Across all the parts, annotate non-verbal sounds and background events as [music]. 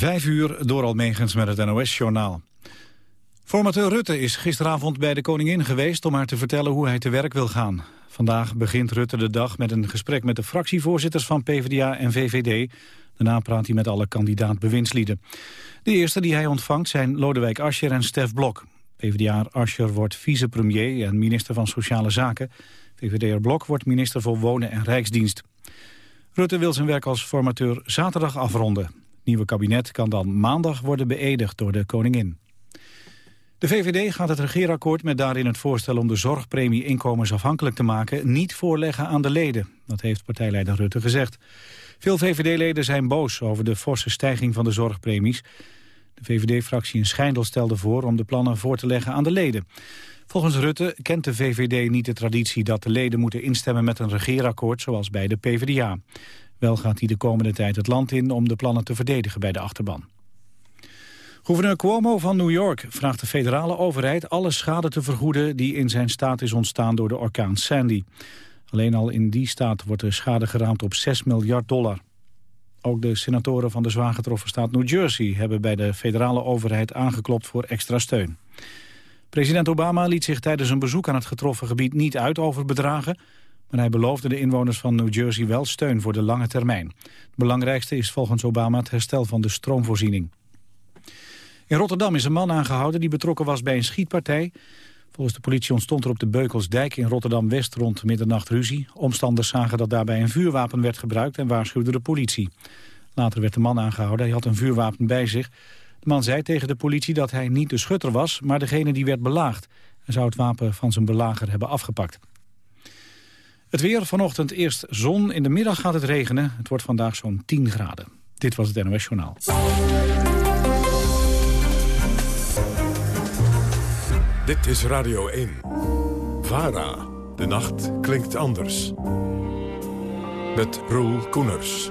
Vijf uur door Almegens met het NOS-journaal. Formateur Rutte is gisteravond bij de koningin geweest om haar te vertellen hoe hij te werk wil gaan. Vandaag begint Rutte de dag met een gesprek met de fractievoorzitters van PvdA en VVD. Daarna praat hij met alle kandidaat-bewindslieden. De eerste die hij ontvangt zijn Lodewijk Asscher en Stef Blok. PvdA Asscher wordt vicepremier en minister van Sociale Zaken. VVD'er Blok wordt minister voor Wonen en Rijksdienst. Rutte wil zijn werk als formateur zaterdag afronden. Nieuwe kabinet kan dan maandag worden beëdigd door de koningin. De VVD gaat het regeerakkoord met daarin het voorstel om de zorgpremie inkomensafhankelijk te maken niet voorleggen aan de leden. Dat heeft partijleider Rutte gezegd. Veel VVD-leden zijn boos over de forse stijging van de zorgpremies. De VVD-fractie in Schijndel stelde voor om de plannen voor te leggen aan de leden. Volgens Rutte kent de VVD niet de traditie dat de leden moeten instemmen met een regeerakkoord zoals bij de PvdA. Wel gaat hij de komende tijd het land in om de plannen te verdedigen bij de achterban. Gouverneur Cuomo van New York vraagt de federale overheid alle schade te vergoeden die in zijn staat is ontstaan door de orkaan Sandy. Alleen al in die staat wordt de schade geraamd op 6 miljard dollar. Ook de senatoren van de zwaar getroffen staat New Jersey hebben bij de federale overheid aangeklopt voor extra steun. President Obama liet zich tijdens een bezoek aan het getroffen gebied niet uit over bedragen, maar hij beloofde de inwoners van New Jersey wel steun voor de lange termijn. Het belangrijkste is volgens Obama het herstel van de stroomvoorziening. In Rotterdam is een man aangehouden die betrokken was bij een schietpartij. Volgens de politie ontstond er op de Beukelsdijk in Rotterdam-West rond middernacht ruzie. Omstanders zagen dat daarbij een vuurwapen werd gebruikt en waarschuwden de politie. Later werd de man aangehouden, hij had een vuurwapen bij zich. De man zei tegen de politie dat hij niet de schutter was, maar degene die werd belaagd. Hij zou het wapen van zijn belager hebben afgepakt. Het weer vanochtend eerst zon, in de middag gaat het regenen. Het wordt vandaag zo'n 10 graden. Dit was het NOS Journaal. Dit is Radio 1. VARA. De nacht klinkt anders. Met Roel Koeners.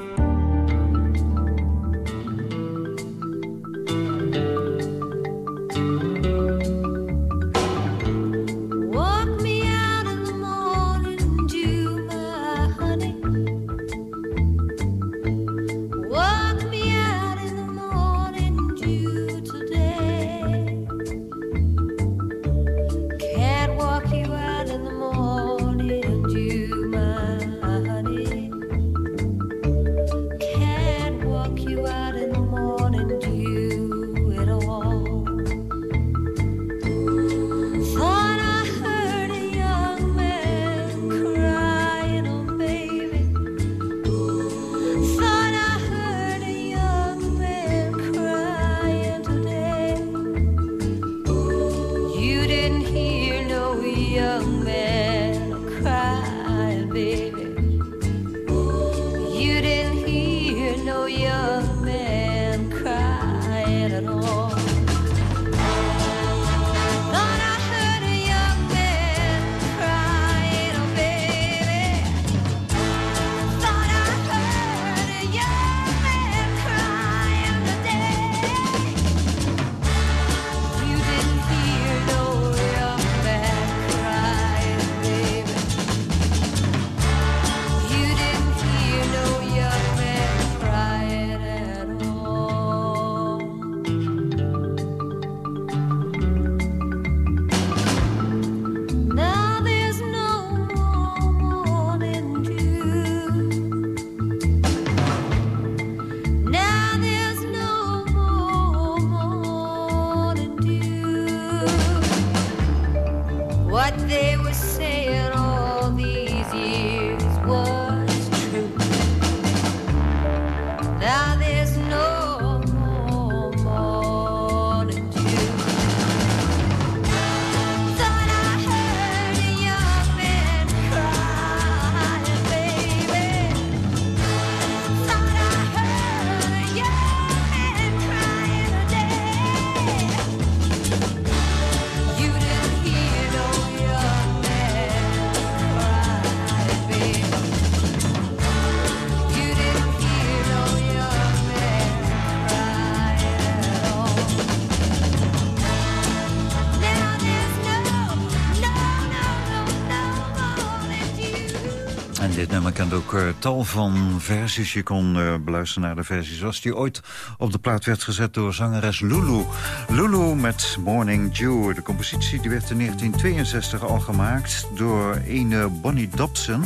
Tal van versies. Je kon uh, beluisteren naar de versies zoals die ooit op de plaat werd gezet door zangeres Lulu. Lulu met Morning Dew. De compositie die werd in 1962 al gemaakt door ene Bonnie Dobson...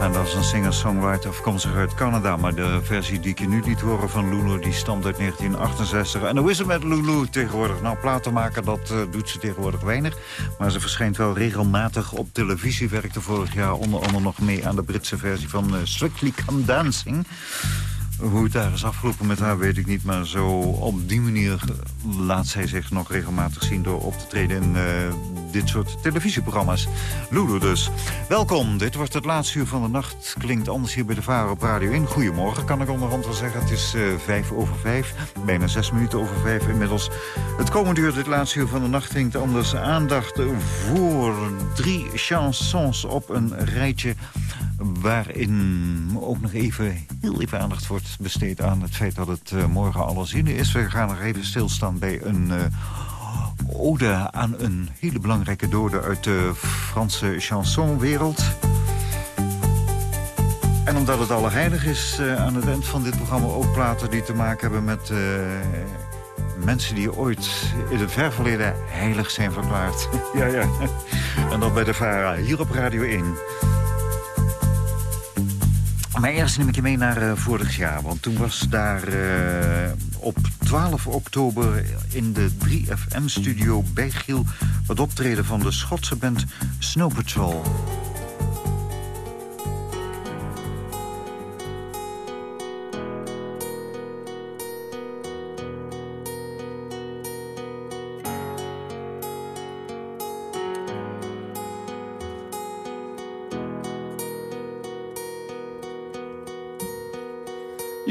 En dat is een singer-songwriter afkomstig uit Canada. Maar de versie die ik je nu liet horen van Lulu, die stamt uit 1968. En hoe is het met Lulu tegenwoordig? Nou, platen maken, dat uh, doet ze tegenwoordig weinig. Maar ze verschijnt wel regelmatig op televisie. Werkte vorig jaar onder andere nog mee aan de Britse versie van uh, Strictly Come Dancing. Hoe het daar is afgelopen met haar weet ik niet. Maar zo op die manier laat zij zich nog regelmatig zien... door op te treden in dit soort televisieprogramma's. Lulu dus. Welkom, dit wordt het laatste uur van de nacht. Klinkt anders hier bij de Varen op Radio 1. Goedemorgen, kan ik onderhand wel zeggen. Het is uh, vijf over vijf, bijna zes minuten over vijf inmiddels. Het komende uur, dit laatste uur van de nacht... klinkt anders aandacht voor drie chansons op een rijtje... waarin ook nog even, heel even aandacht wordt besteed aan het feit dat het uh, morgen alle zinnen is. We gaan nog even stilstaan bij een... Uh, ode aan een hele belangrijke dode uit de Franse chansonwereld. En omdat het allerheilig is uh, aan het eind van dit programma ook platen die te maken hebben met uh, mensen die ooit in het ver verleden heilig zijn verklaard. ja, ja. [laughs] En dat bij de VARA, hier op Radio 1. Maar eerst neem ik je mee naar uh, vorig jaar. Want toen was daar uh, op 12 oktober in de 3FM-studio bij Giel... het optreden van de Schotse band Snow Patrol.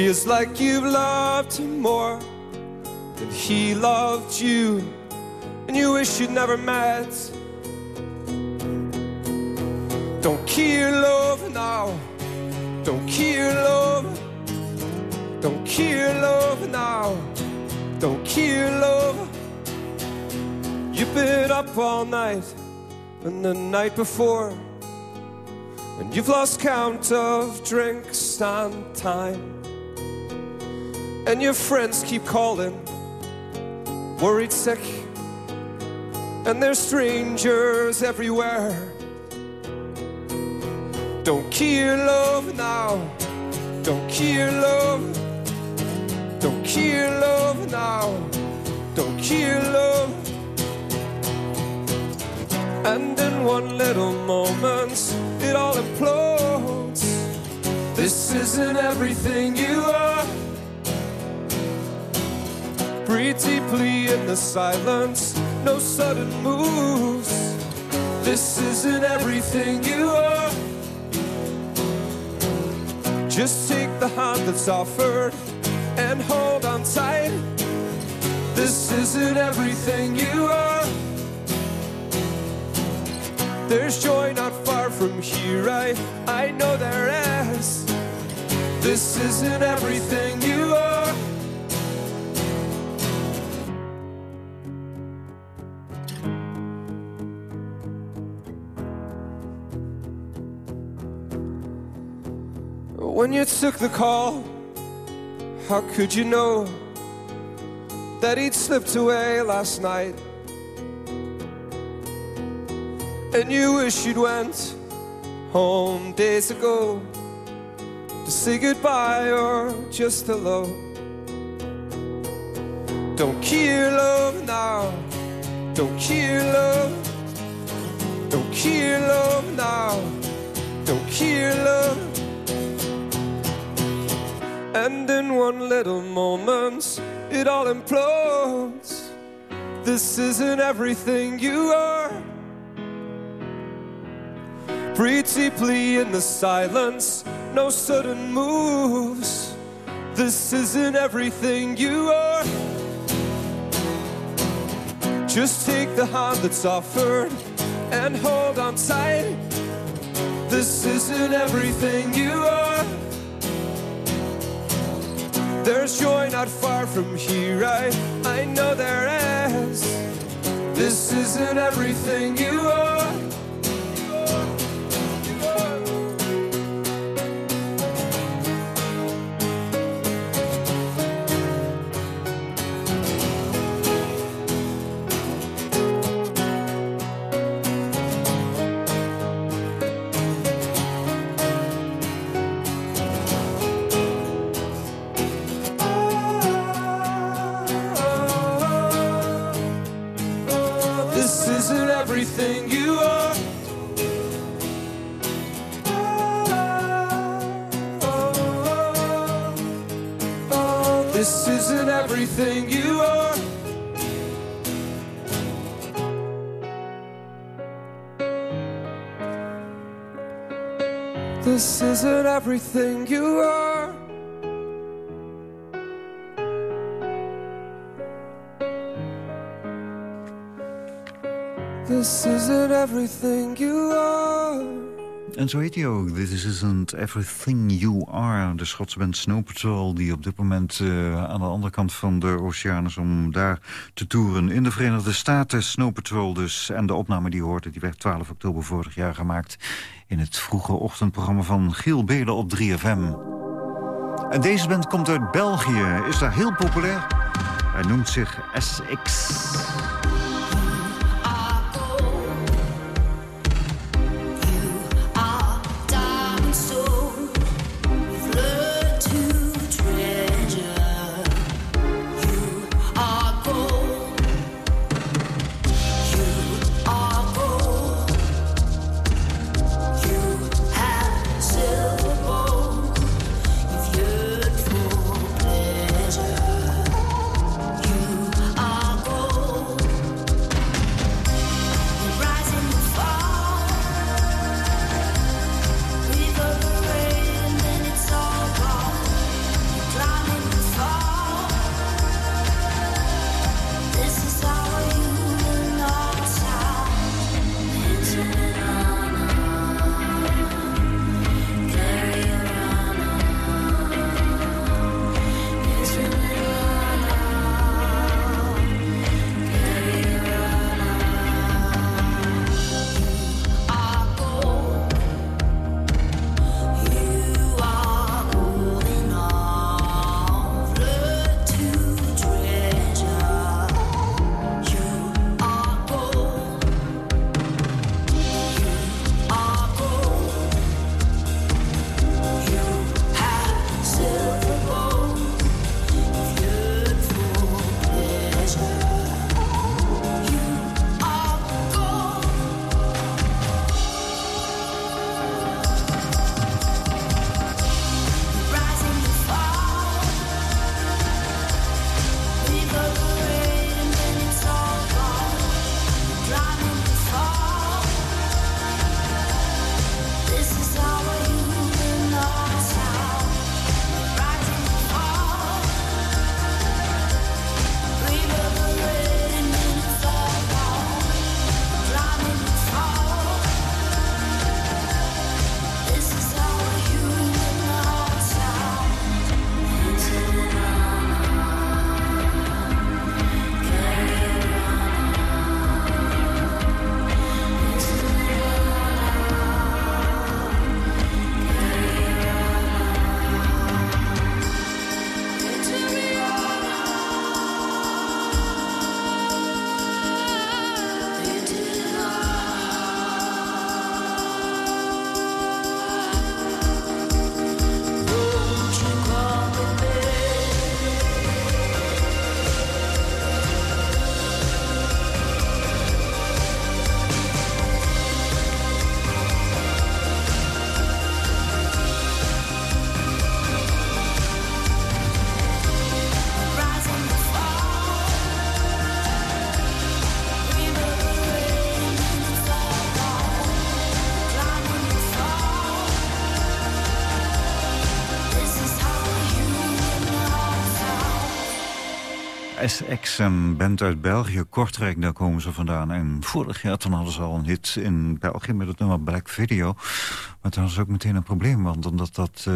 Feels like you've loved him more than he loved you, and you wish you'd never met. Don't kill love now, don't kill love, don't kill love now, don't kill love. You've been up all night and the night before, and you've lost count of drinks and time. And your friends keep calling, worried sick. And there's strangers everywhere. Don't kill love now. Don't kill love. Don't kill love now. Don't kill love. And in one little moment, it all implodes. This isn't everything you are. Breathe deeply in the silence, no sudden moves. This isn't everything you are. Just take the hand that's offered and hold on tight. This isn't everything you are. There's joy not far from here, I, I know there is. This isn't everything you are. When you took the call, how could you know that he'd slipped away last night? And you wish you'd went home days ago to say goodbye or just hello. Don't kill love now, don't kill love, don't kill love now, don't kill love. And in one little moment, it all implodes. This isn't everything you are. Breathe deeply in the silence, no sudden moves. This isn't everything you are. Just take the hand that's offered and hold on tight. This isn't everything you are. There's joy not far from here, I, I know there is. This isn't everything you are. Everything you are. This isn't everything you are. En zo heet hij ook. This isn't everything you are. De Schotse band Snow Patrol die op dit moment uh, aan de andere kant van de oceaan is... om daar te toeren in de Verenigde Staten. Snow Patrol dus. En de opname die hoorde, die werd 12 oktober vorig jaar gemaakt... in het vroege ochtendprogramma van Giel Belen op 3FM. En deze band komt uit België. Is daar heel populair. Hij noemt zich SX. SX, een band uit België, Kortrijk, daar komen ze vandaan. En vorig jaar toen hadden ze al een hit in België met het nummer Black Video. Maar toen was ook meteen een probleem, want omdat dat uh,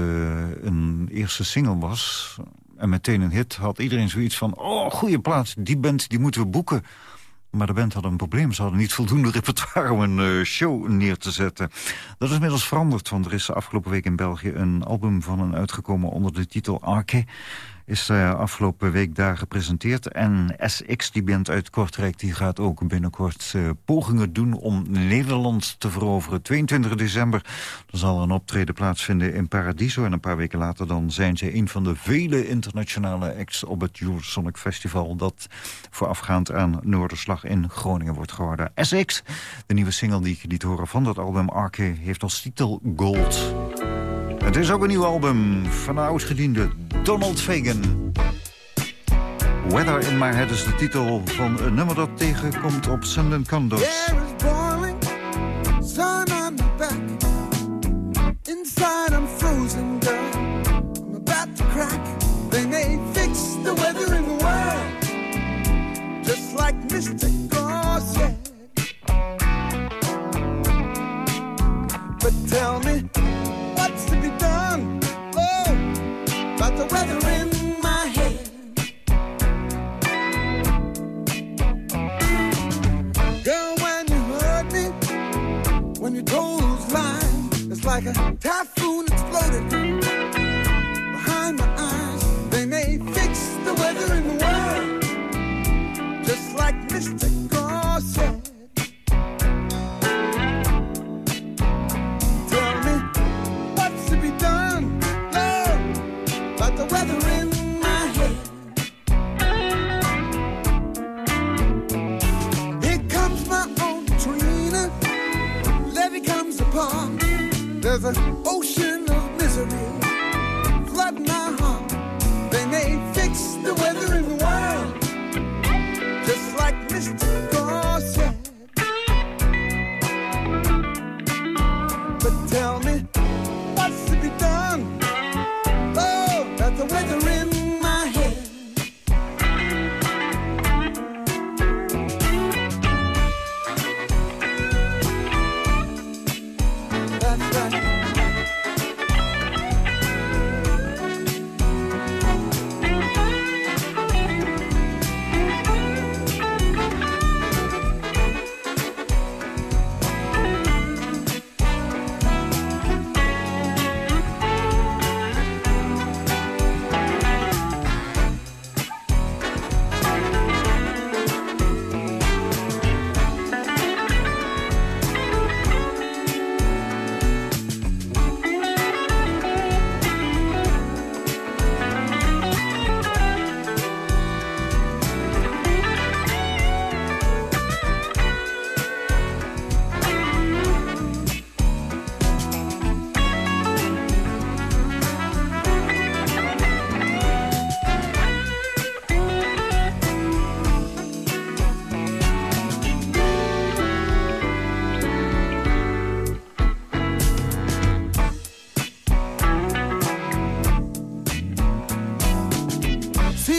een eerste single was... en meteen een hit, had iedereen zoiets van... oh, goede plaats, die band die moeten we boeken... Maar de band had een probleem. Ze hadden niet voldoende repertoire om een uh, show neer te zetten. Dat is inmiddels veranderd, want er is afgelopen week in België... een album van hen uitgekomen onder de titel Arke is uh, afgelopen week daar gepresenteerd. En SX, die band uit Kortrijk, die gaat ook binnenkort uh, pogingen doen om Nederland te veroveren. 22 december dan zal een optreden plaatsvinden in Paradiso. En een paar weken later dan zijn ze een van de vele internationale acts op het Eurosonic Festival... dat voorafgaand aan Noorderslag in Groningen wordt gehouden. SX, de nieuwe single die je liet horen van dat album Arke, heeft als titel Gold. Het is ook een nieuw album van de oudgediende Donald Fagan. Weather in My Head is de titel van een nummer dat tegenkomt op Sun Condos. sun on like a typhoon exploded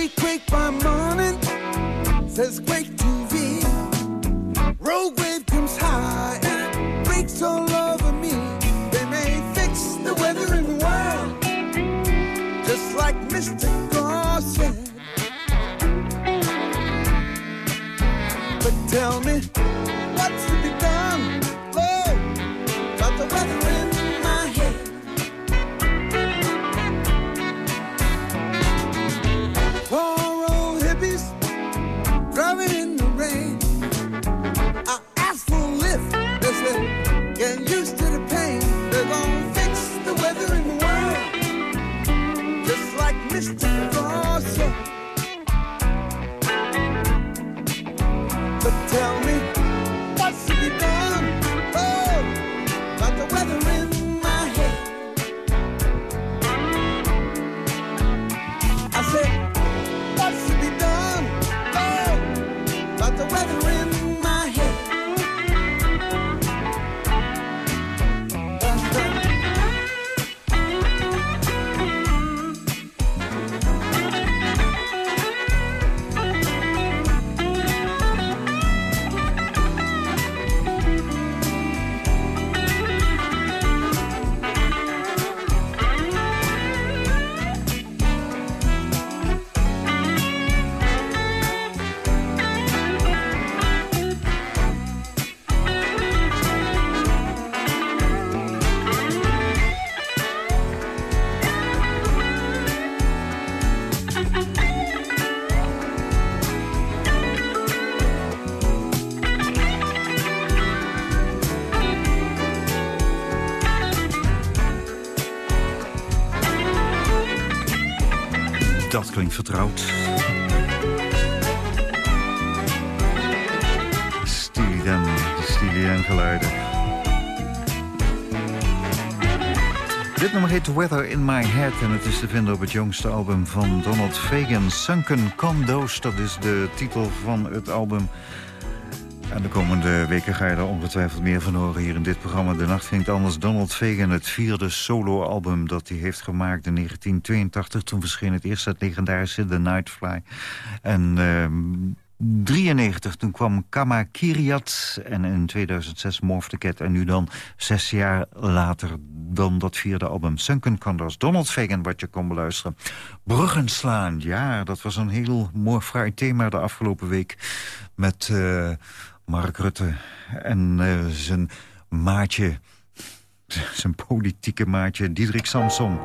say quake by morning, says quake TV. Rogue wave comes high and it breaks all over me. They may fix the weather in the world, just like Mr. Gorson. But tell me. Dat klinkt vertrouwd. Steely Dan, de Dan geluiden. Dit nummer heet Weather in My Head en het is te vinden op het jongste album van Donald Fagan. Sunken Condos, dat is de titel van het album. En de komende weken ga je er ongetwijfeld meer van horen hier in dit programma. De Nacht Vindt Anders. Donald Fagan, het vierde soloalbum dat hij heeft gemaakt in 1982. Toen verscheen het eerst het legendarische The Nightfly. En... Uh, 93, toen kwam Kama Kiriat en in 2006 Morph the Cat. En nu dan zes jaar later dan dat vierde album Sunken Condors. Donald Fagan, wat je kon beluisteren. Bruggen slaan, ja, dat was een heel mooi fraai thema de afgelopen week. Met uh, Mark Rutte en uh, zijn maatje, zijn politieke maatje Diederik Samson...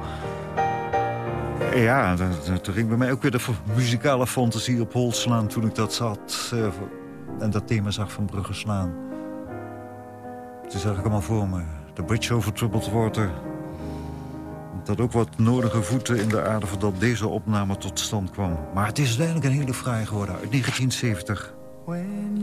Ja, toen ging bij mij ook weer de muzikale fantasie op hol slaan... toen ik dat zat uh, en dat thema zag van Brugge slaan. Toen zag ik allemaal voor me. De bridge over troubled water. Dat ook wat nodige voeten in de aarde... voordat deze opname tot stand kwam. Maar het is uiteindelijk een hele fraai geworden uit 1970. When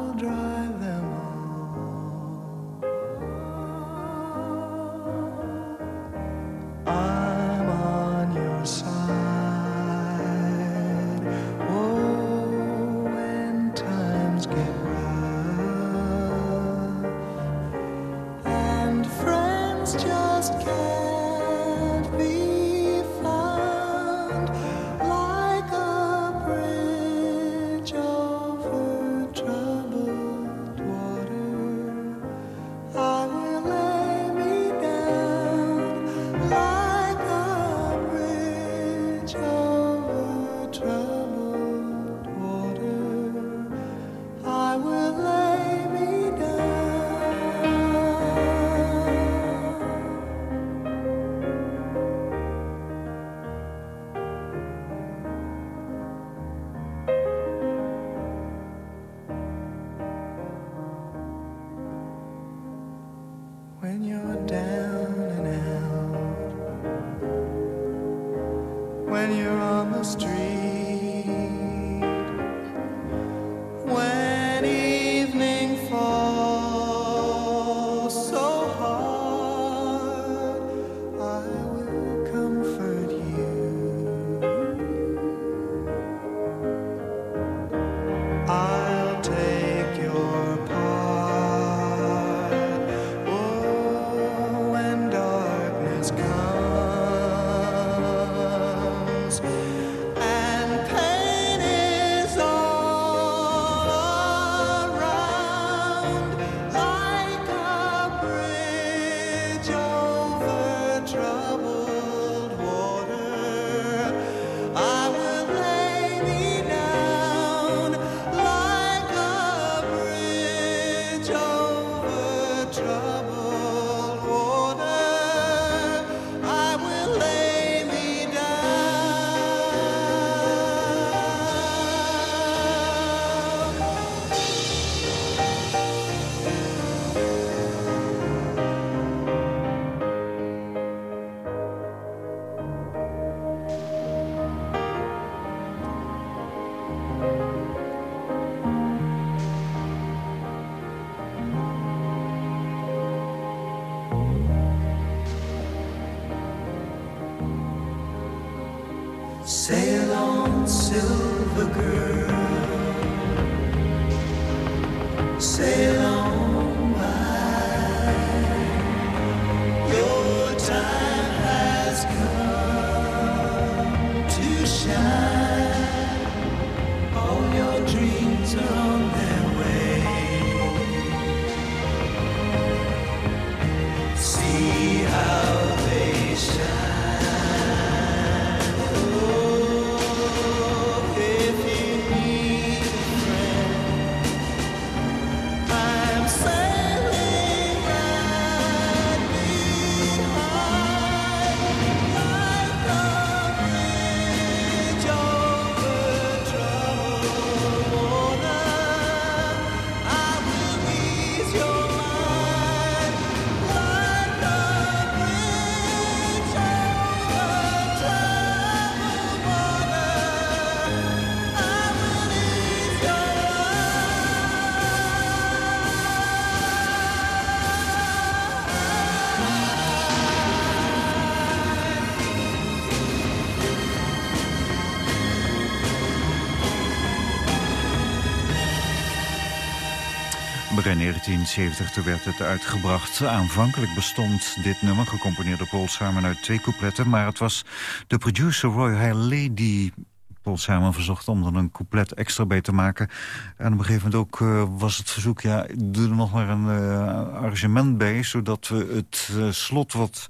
bridge in 1970 toen werd het uitgebracht. Aanvankelijk bestond dit nummer, gecomponeerd door Paul Simon, uit twee coupletten. Maar het was de producer Roy Haley die Paul Simon verzocht om er een couplet extra bij te maken. En op een gegeven moment ook uh, was het verzoek... ja, doe er nog maar een uh, arrangement bij... zodat we het uh, slot wat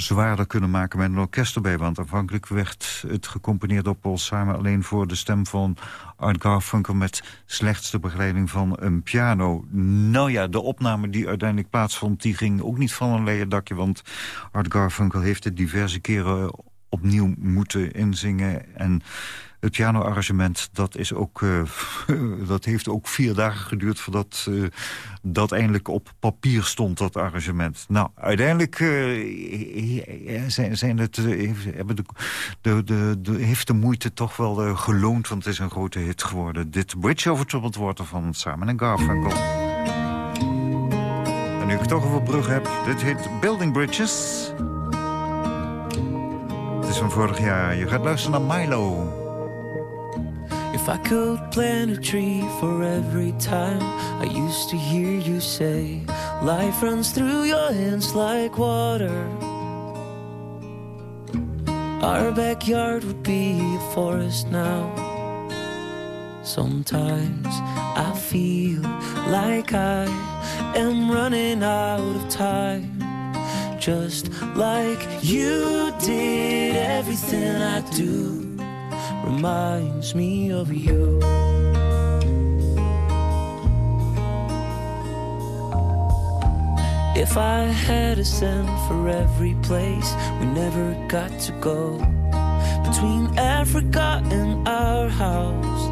zwaarder kunnen maken met een orkest erbij. Want aanvankelijk werd het gecomponeerd Paul Simon... alleen voor de stem van Art Garfunkel... met slechts de begeleiding van een piano. Nou ja, de opname die uiteindelijk plaatsvond... die ging ook niet van een leien dakje... want Art Garfunkel heeft het diverse keren opnieuw moeten inzingen... en het pianoarrangement, dat, is ook, uh, [laughs] dat heeft ook vier dagen geduurd... voordat uh, dat eindelijk op papier stond, dat arrangement. Nou, uiteindelijk de, heeft de moeite toch wel geloond... want het is een grote hit geworden. Dit Bridge over Troubled Water van Simon Garfunkel. En nu ik toch over brug heb, dit heet Building Bridges... Het is van vorig jaar. Je gaat luisteren naar Milo. If I could plant a tree for every time I used to hear you say, Life runs through your hands like water. Our backyard would be a forest now. Sometimes I feel like I am running out of time. Just like you did everything I do reminds me of you. If I had a cent for every place we never got to go, between Africa and our house,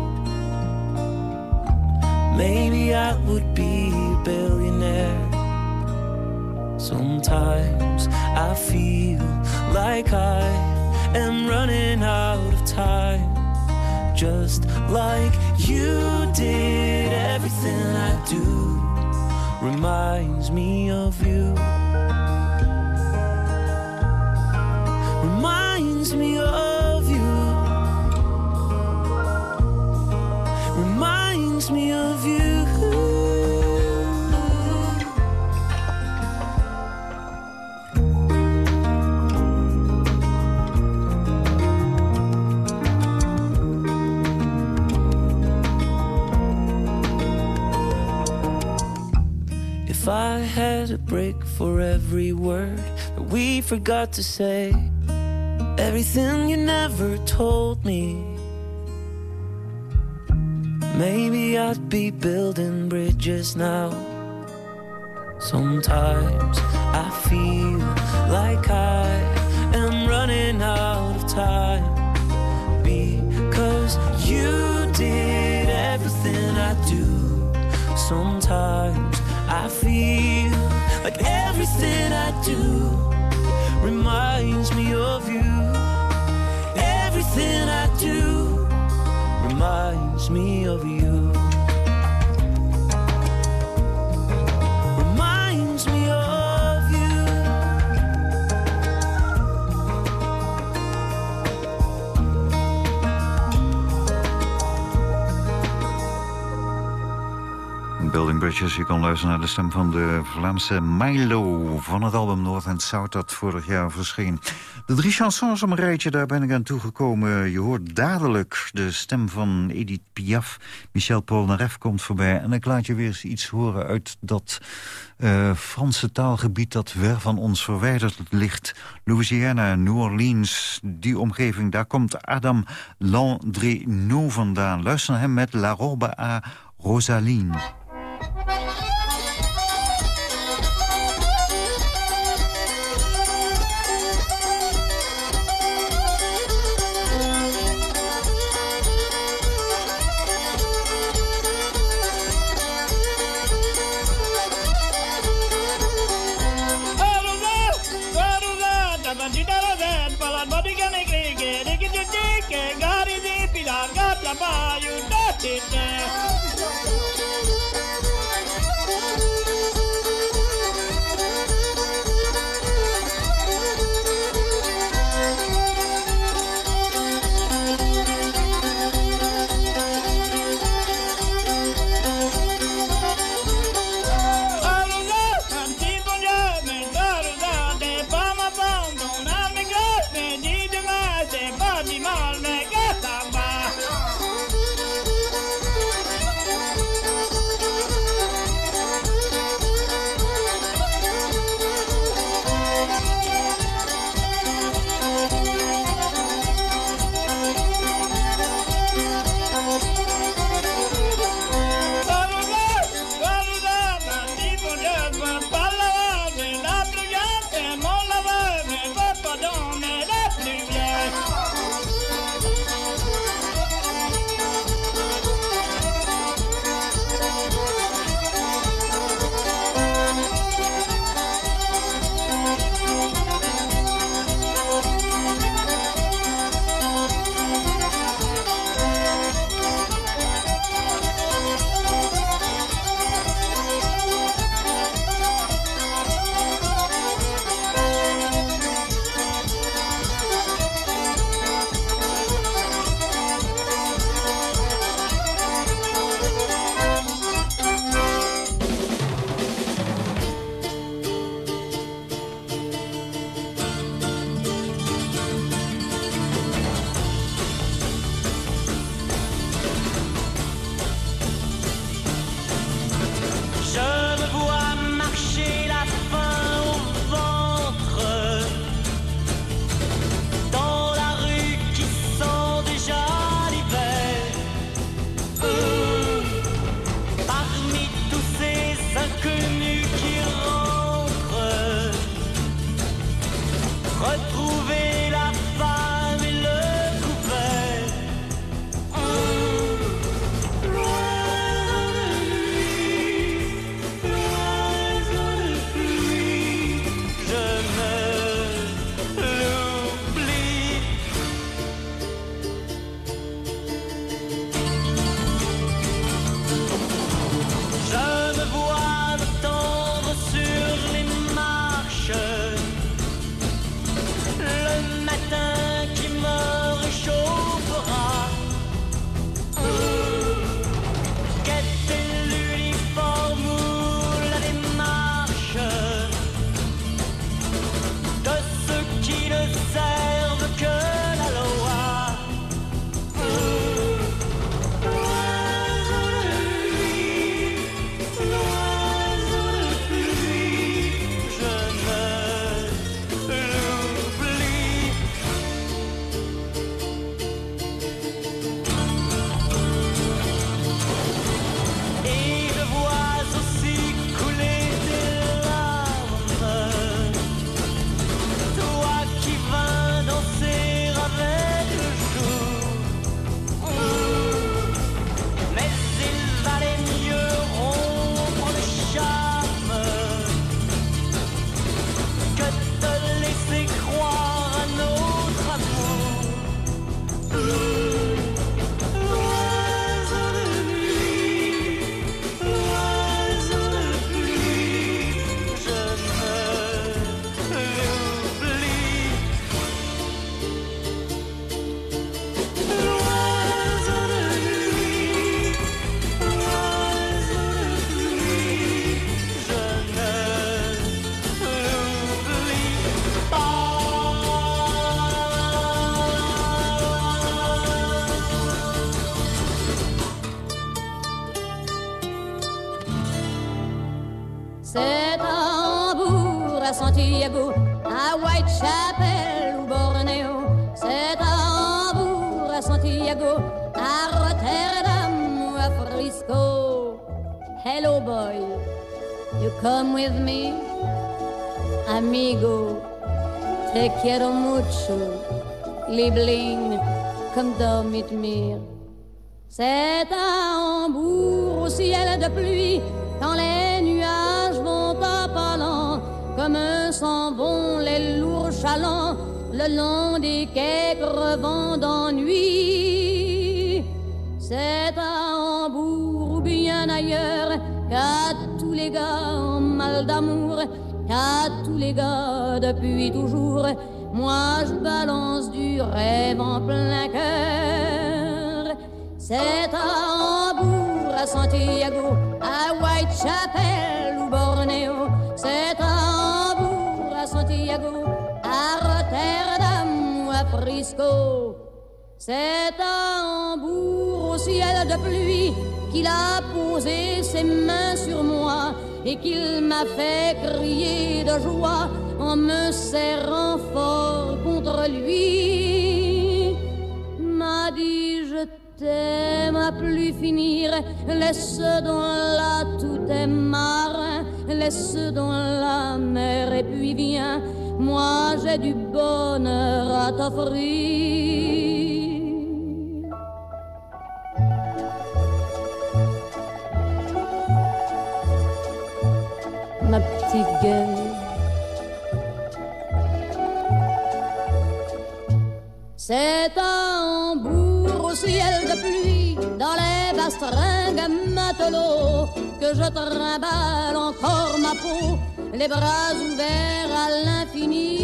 maybe I would be a billionaire. Sometimes I feel like I am running out of time. Just like you did, everything I do reminds me of you. Reminds me of you. Reminds me of you. If I had a break for every word that we forgot to say, everything you never told me, maybe I'd be building bridges now. Sometimes I feel like I am running out of time because you did everything I do. Sometimes I feel like everything I do reminds me of you. Everything I do reminds me of you. Building Bridges, je kan luisteren naar de stem van de Vlaamse Milo... van het album North and South dat vorig jaar verscheen. De drie chansons om een rijtje, daar ben ik aan toegekomen. Je hoort dadelijk de stem van Edith Piaf. Michel Polnareff komt voorbij. En ik laat je weer eens iets horen uit dat uh, Franse taalgebied... dat ver van ons verwijderd ligt. Louisiana, New Orleans, die omgeving. Daar komt Adam Landreneau vandaan. Luister naar hem met La Robe à Rosaline. À Whitechapel ou Bornéo. C'est à Hambourg, à Santiago, à Rotterdam ou à Frisco. Hello, boy, you come with me? Amigo, te quiero mucho, Liebling, come down with me. C'est à Hambourg, au ciel de pluie, quand les comme s'en vont les lourds chalands, le long des quais crevant d'ennui. C'est un Hambourg ou bien ailleurs, qu'à tous les gars d'amour qu'à tous les gars depuis toujours. Moi je balance du rêve en plein cœur. C'est à Hambourg, à Santiago, à Whitechapel ou Santiago, à Rotterdam ou à Frisco. C'est un Hambourg au ciel de pluie qu'il a posé ses mains sur moi et qu'il m'a fait crier de joie en me serrant fort contre lui. M'a dit je t'aime à plus finir, laisse dans là tout est marin, laisse dans la mer et puis viens, moi j'ai du bonheur à t'offrir. ma petite gueule. C'est un bourg au ciel de pluie, dans les bastringues matelots, que je trimballe encore ma peau, les bras ouverts à l'infini.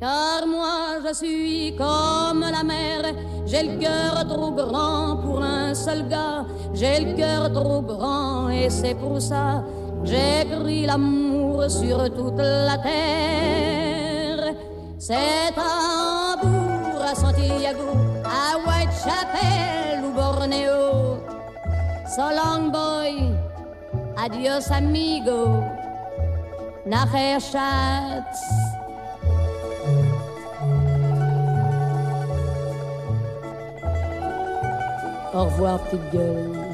Car moi je suis comme la mer, j'ai le cœur trop grand pour un seul gars, j'ai le cœur trop grand et c'est pour ça J'écris l'amour sur toute la terre. C'est un bourg à Santiago, à Whitechapel ou Bornéo. So long boy, adios amigo, nachher Schatz. Au revoir petite gueule.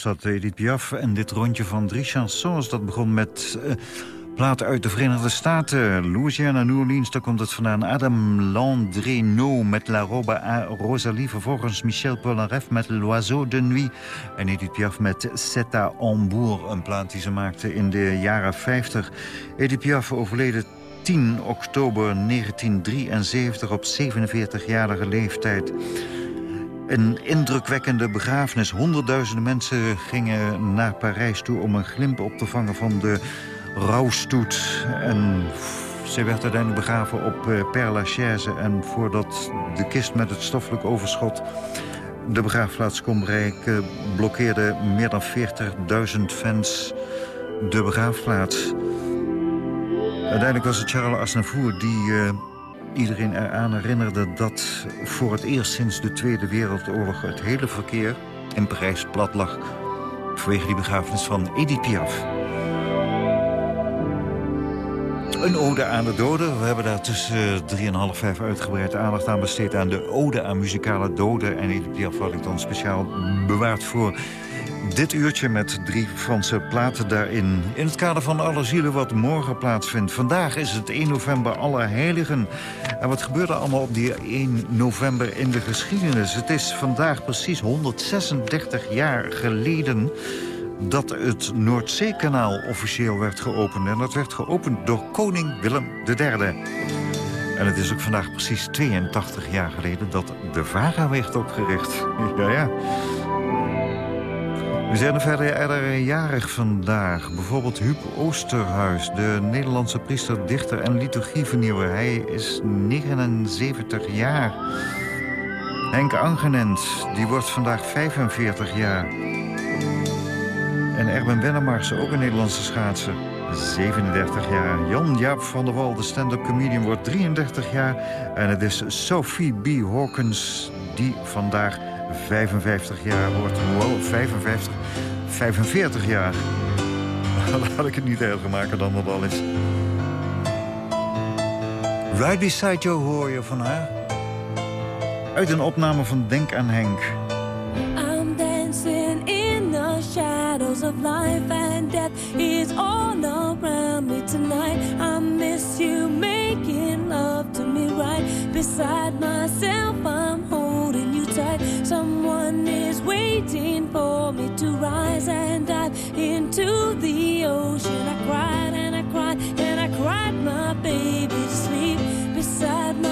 Dat Edith Piaf. En dit rondje van drie chansons, dat begon met uh, platen uit de Verenigde Staten. Louisiana, New Orleans, daar komt het vandaan. Adam Landreno met La Robe à Rosalie. Vervolgens Michel Polnareff met L'Oiseau de Nuit. En Edith Piaf met Seta Hambourg, een plaat die ze maakte in de jaren 50. Edith Piaf overleden 10 oktober 1973 op 47-jarige leeftijd. Een indrukwekkende begrafenis. Honderdduizenden mensen gingen naar Parijs toe... om een glimp op te vangen van de rouwstoet. En ze werd uiteindelijk begraven op uh, Père Lachaise. En voordat de kist met het stoffelijk overschot de begraafplaats kon bereiken... blokkeerden meer dan 40.000 fans de begraafplaats. Uiteindelijk was het Charles Aznavour die... Uh, iedereen eraan herinnerde dat voor het eerst sinds de Tweede Wereldoorlog... het hele verkeer in Parijs plat lag vanwege die begrafenis van Edith Piaf. Een ode aan de doden. We hebben daar tussen 3,5 en 5 uitgebreid aandacht aan besteed... aan de ode aan muzikale doden. En Edith Piaf had ik dan speciaal bewaard voor dit uurtje met drie Franse platen daarin. In het kader van alle zielen wat morgen plaatsvindt. Vandaag is het 1 november Alle Heiligen. En wat gebeurt er allemaal op die 1 november in de geschiedenis? Het is vandaag precies 136 jaar geleden dat het Noordzeekanaal officieel werd geopend. En dat werd geopend door koning Willem III. En het is ook vandaag precies 82 jaar geleden dat de VARA werd opgericht. [laughs] Ja, ja. We zijn er verder er jarig vandaag. Bijvoorbeeld Huub Oosterhuis, de Nederlandse priester, dichter en liturgievernieuwer. Hij is 79 jaar. Henk Angenent, die wordt vandaag 45 jaar. En Erben Wennemars, ook een Nederlandse schaatser. 37 jaar. Jan-Jaap van der Wal, de stand-up comedian, wordt 33 jaar. En het is Sophie B. Hawkins die vandaag 55 jaar wordt. Wow, 55, 45 jaar. [laughs] Laat ik het niet erger maken dan het al is. Right Beside You hoor je van haar. Uit een opname van Denk aan Henk. I'm dancing in the shadows of life and death is all around me tonight. I miss you making love to me right beside myself. I'm. Someone is waiting for me to rise and dive into the ocean. I cried and I cried and I cried my baby to sleep beside myself,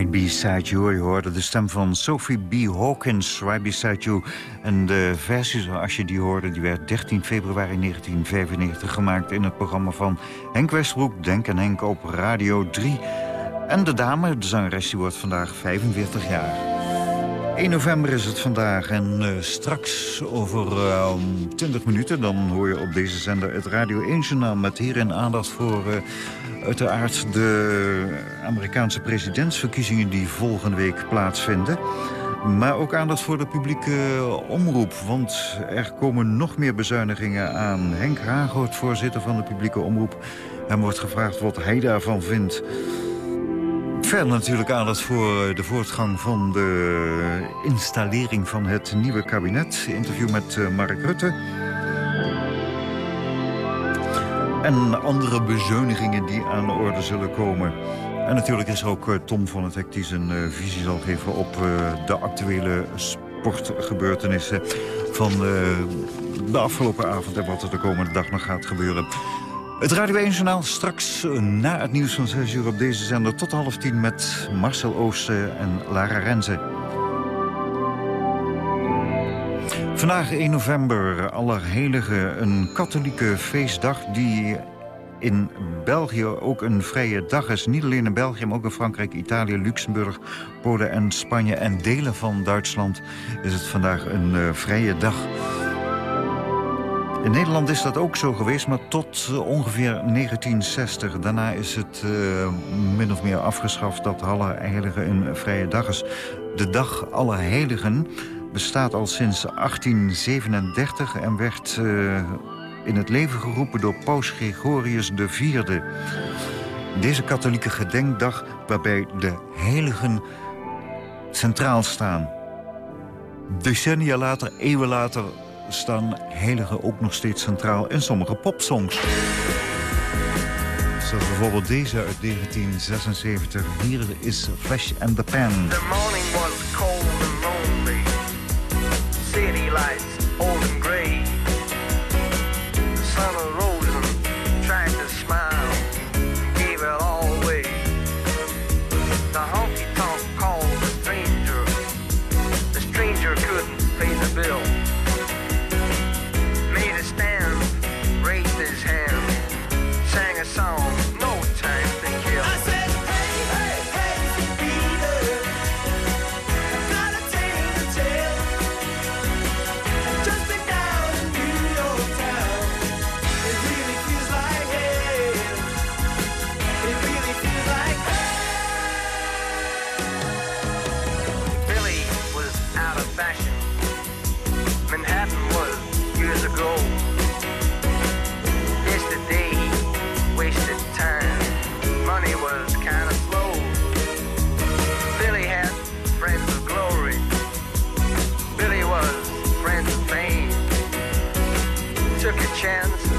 Right Beside You. Je hoorde de stem van Sophie B. Hawkins, Right Beside You. En de versie zoals je die hoorde, die werd 13 februari 1995 gemaakt... in het programma van Henk Westbroek, Denk en Henk op Radio 3. En de dame, de zangeres, die wordt vandaag 45 jaar. 1 november is het vandaag en eh, straks over eh, 20 minuten... dan hoor je op deze zender het Radio 1-journaal... met hierin aandacht voor eh, uiteraard de Amerikaanse presidentsverkiezingen... die volgende week plaatsvinden. Maar ook aandacht voor de publieke omroep. Want er komen nog meer bezuinigingen aan. Henk Hagoort, voorzitter van de publieke omroep... hem wordt gevraagd wat hij daarvan vindt... Verder natuurlijk aandacht voor de voortgang van de installering van het nieuwe kabinet. Interview met eh, Mark Rutte. En andere bezuinigingen die aan de orde zullen komen. En natuurlijk is er ook eh, Tom van het Hek die zijn eh, visie zal geven op eh, de actuele sportgebeurtenissen van eh, de afgelopen avond en wat er de komende dag nog gaat gebeuren. Het Radio 1 Journaal straks eh, na het nieuws van 6 uur op deze zender tot half tien met Marcel Oosten en Lara Renze. Vandaag 1 november, Allerheiligen, een katholieke feestdag die in België ook een vrije dag is. Niet alleen in België, maar ook in Frankrijk, Italië, Luxemburg, Polen en Spanje en delen van Duitsland is het vandaag een eh, vrije dag. In Nederland is dat ook zo geweest, maar tot eh, ongeveer 1960. Daarna is het eh, min of meer afgeschaft dat Allerheiligen een vrije dag is. De dag Allerheiligen bestaat al sinds 1837 en werd eh, in het leven geroepen door paus Gregorius IV. Deze katholieke gedenkdag waarbij de heiligen centraal staan. Decennia later, eeuwen later, staan heiligen ook nog steeds centraal in sommige popsongs. Zoals bijvoorbeeld deze uit 1976. Hier is Flash and the Pan. The morning was cold and lonely. City lights chance,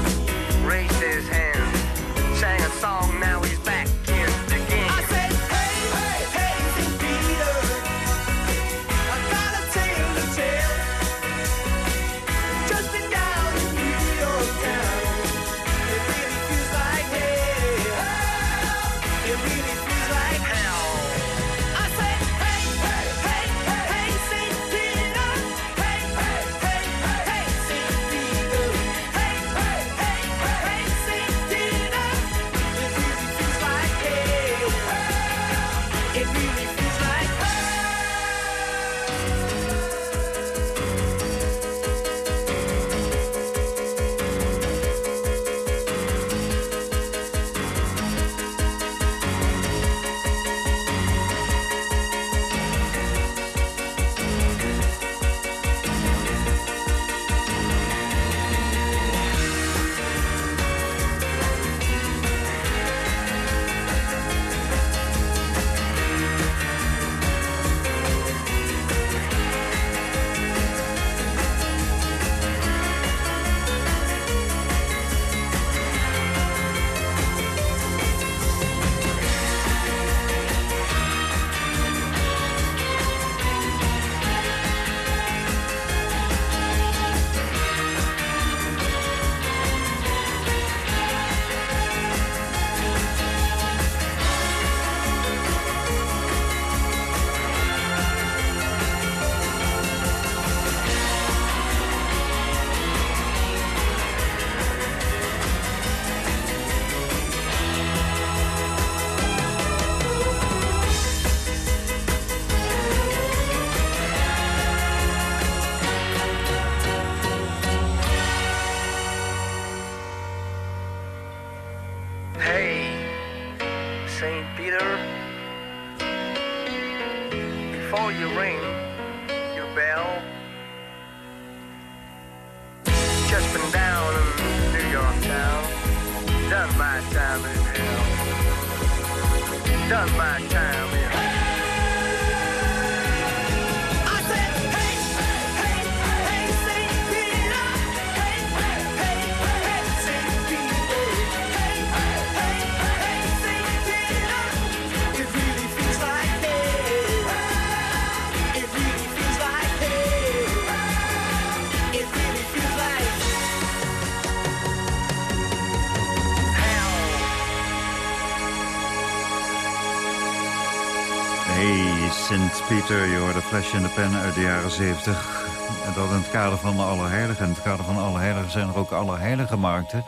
Flash in de Pen uit de jaren 70. En dat in het kader van de Allerheiligen. In het kader van de Allerheiligen zijn er ook Allerheiligen markten.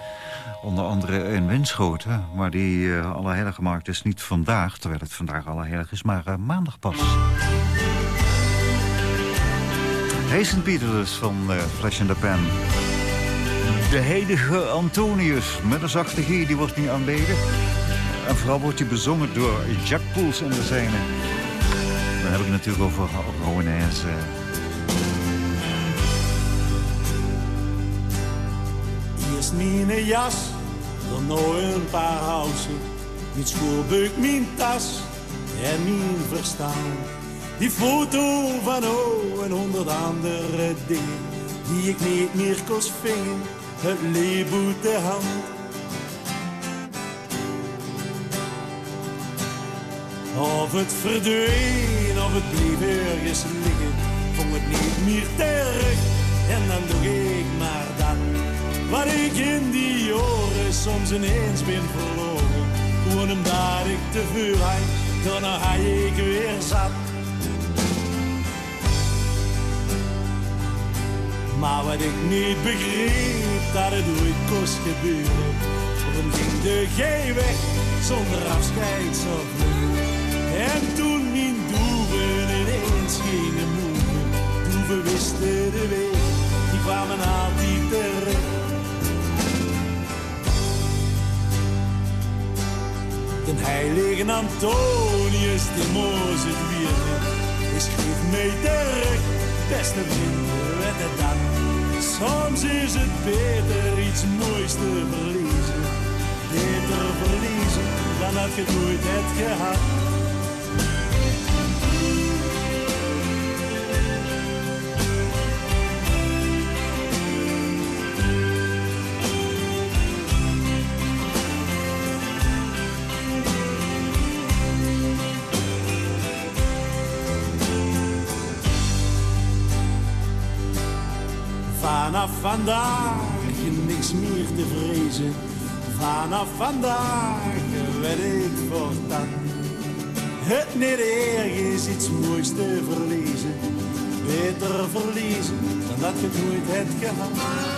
Onder andere in Winschoten. Maar die uh, Allerheiligen markt is niet vandaag, terwijl het vandaag Allerheilig is, maar uh, maandag pas. Pieter dus van uh, Flash in de Pen. De heilige Antonius met een zachte G, die wordt niet aanbeden. En vooral wordt hij bezongen door Jack Poels en de zijne. Heb ik natuurlijk over Rowanese. Eerst mijn jas, dan nog een paar housen. Mijn schoolbuik, mijn tas en mijn verstaan. Die foto van oh en honderd andere dingen. Die ik niet meer kost vingen, het leeboet de hand. Of het verdween, of het bleef ergens liggen, vond het niet meer terug. En dan doe ik maar dat, wat ik in die jaren soms ineens ben verloren. Gewoon omdat ik te veel had, dan ga ik weer zat. Maar wat ik niet begreep, dat het ooit kost gebeuren. Dan ging de G weg, zonder afscheid zo vlug. En toen mijn doeven ineens gingen moeven, doeven wisten de weg, die kwamen altijd terug. De heilige Antonius, de moos het die schreef mee terug, beste vrienden, weet het dan. Soms is het beter iets moois te verliezen, beter verliezen dan dat je nooit hebt gehad. Vandaag niks meer te vrezen. Vanaf vandaag weet ik voortaan. Het niet ergens iets moois te verliezen. Beter verliezen dan dat je nooit hebt gehad.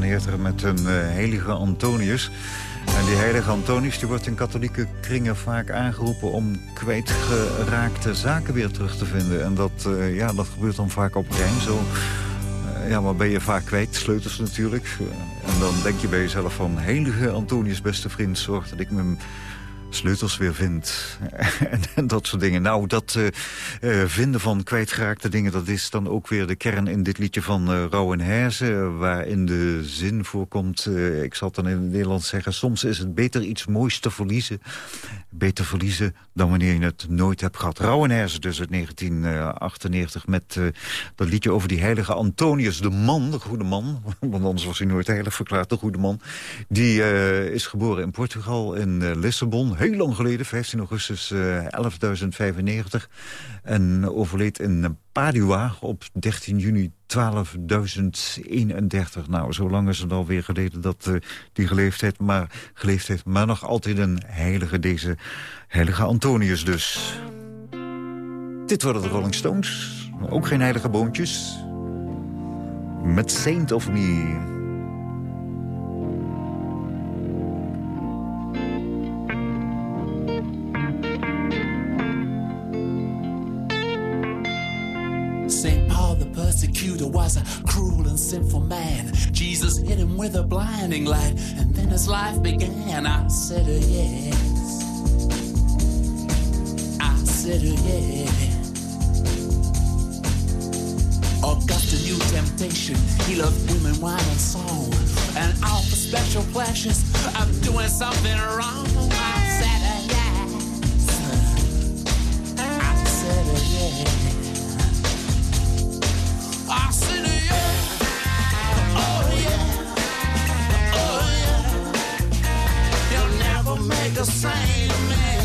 1998 met een uh, heilige Antonius. En die heilige Antonius die wordt in katholieke kringen vaak aangeroepen... om kwijtgeraakte zaken weer terug te vinden. En dat, uh, ja, dat gebeurt dan vaak op Rijn zo. Uh, ja, maar ben je vaak kwijt, sleutels natuurlijk. en dan denk je bij jezelf van... heilige Antonius, beste vriend, zorg dat ik mijn sleutels weer vindt. [laughs] en, dat soort dingen. Nou, dat uh, vinden van kwijtgeraakte dingen... dat is dan ook weer de kern in dit liedje van uh, Rauw en Herzen... waarin de zin voorkomt, ik zal het dan in het Nederlands zeggen... soms is het beter iets moois te verliezen. Beter verliezen dan wanneer je het nooit hebt gehad. Rauw en Herzen dus uit 1998 met dat liedje over die heilige Antonius. De man, de goede man, [laughs] want anders was hij nooit heilig verklaard... de goede man, die is geboren in Portugal, in Lissabon heel lang geleden, 15 augustus uh, eh, 11.095. En overleed in Padua op 13 juni 12.031. Nou, zo lang is het alweer geleden dat uh, die geleefd heeft, maar, geleefd heeft. Maar nog altijd een heilige, deze heilige Antonius dus. Dit worden de Rolling Stones. Ook geen heilige boontjes. Met Saint of Me... cruel and sinful man. Jesus hit him with a blinding light, and then his life began. I said, oh, yes. I said, oh, yes. Augustine knew temptation. He loved women, wine, and song. And all the special pleasures of doing something wrong. I a same man.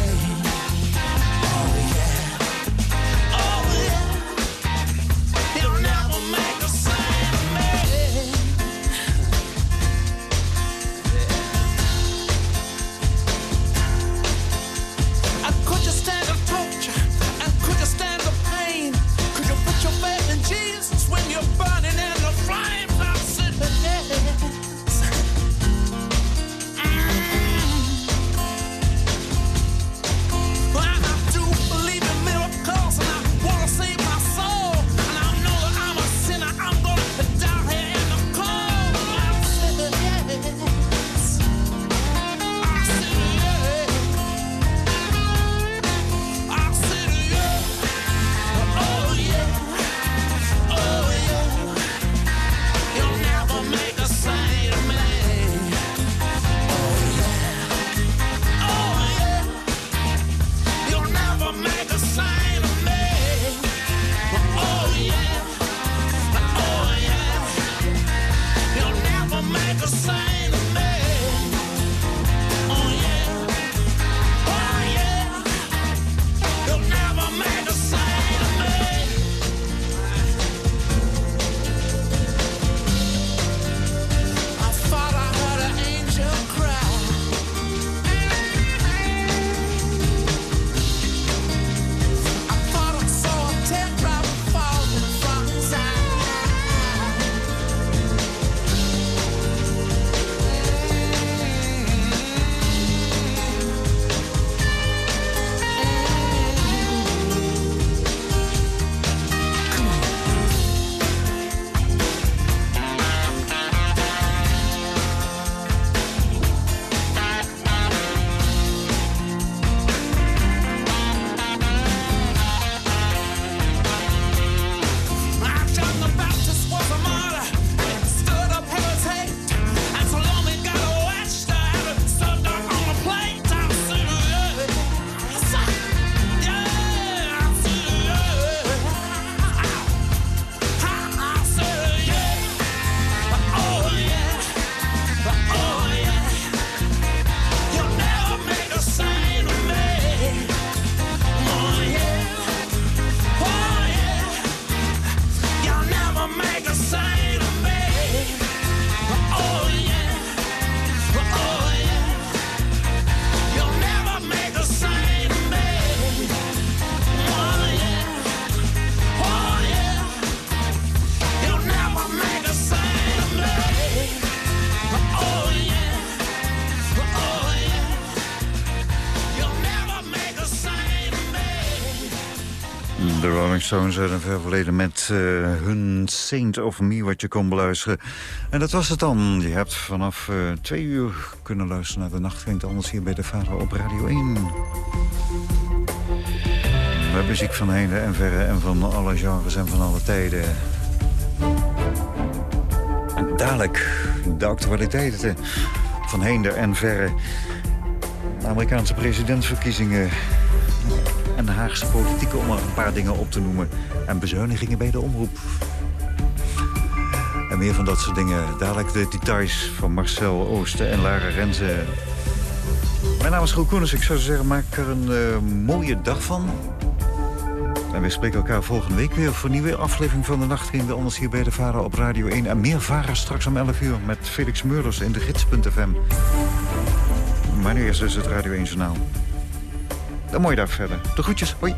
Stones uit een ver verleden met uh, hun Saint of Me wat je kon beluisteren. En dat was het dan. Je hebt vanaf uh, twee uur kunnen luisteren naar de Nacht Anders hier bij de Vader op Radio 1. We hebben muziek van heinde en verre en van alle genres en van alle tijden. En dadelijk de actualiteiten van heinde en verre. De Amerikaanse presidentsverkiezingen en de Haagse politiek om er een paar dingen op te noemen. En bezuinigingen bij de omroep. En meer van dat soort dingen. Dadelijk de details van Marcel Oosten en Lara Renze. Mijn naam is Groen Koenens. Ik zou zeggen, maak er een uh, mooie dag van. En we spreken elkaar volgende week weer voor een nieuwe aflevering van de Nacht. we anders hier bij de Varen op Radio 1. En meer Varen straks om 11 uur met Felix Meurders in de gids.fm. Maar nu eerst dus het Radio 1 Journaal. Een mooie dag verder. De groetjes. Hoi.